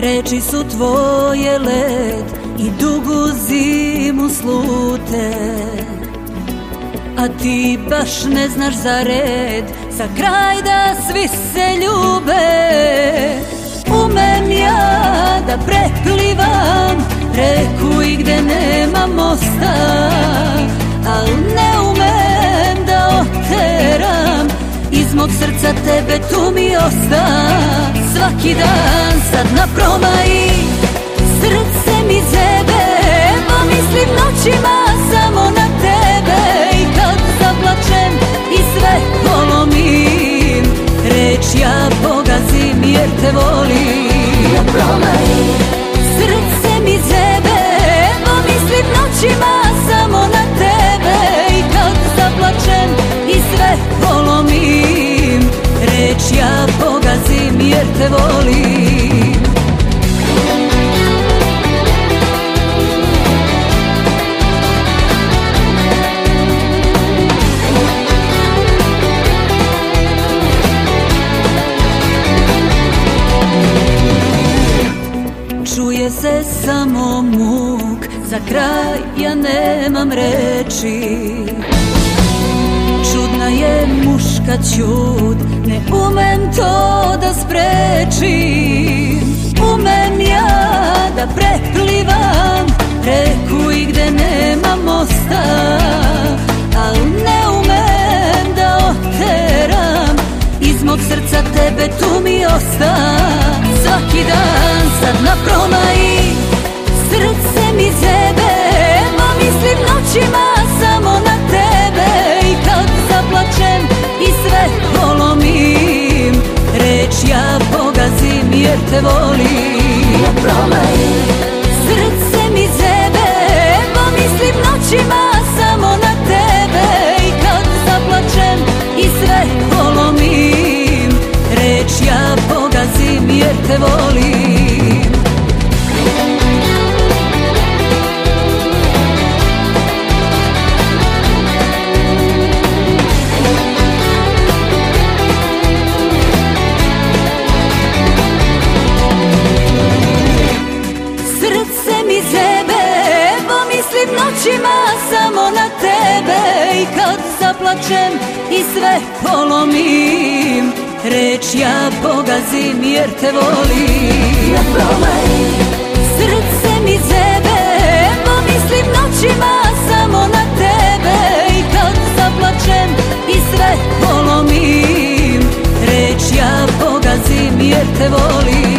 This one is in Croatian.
Reči su tvoje led i dugu zimu slute. A ti baš ne znaš za red Za kraj da svi se ljube. Umem ja da preplivam Reku i gde nema mosta. Al ne umem da oteram Iz mog srca tebe tu mi osta Svaki dan sad na promaji. Srce mi zebe Mislim noćima samo na tebe. I kad zaplačem i sve polomim Reč ja pogazim jer te volim. Na promaji jer te volim. Čuje se samo muk Za kraj ja nemam reči. Čudna je muška čud Ne umem to da tebe tu mi osta. Svaki dan sad na promaji Srce mi zebe. Ma mislim noćima samo na tebe. I kad zaplačem i sve polomim Reč ja pogazim jer te volim. Na promaji te volim. Srce mi zebe, bo mislim noćima samo na tebe. I kad zaplačem i sve polomim Reč ja pogazim jer te volim. Na promaji Srce mi zebe, bo mislim noćima samo na tebe. I kad zaplačem i sve polomim Reč ja pogazim jer te volim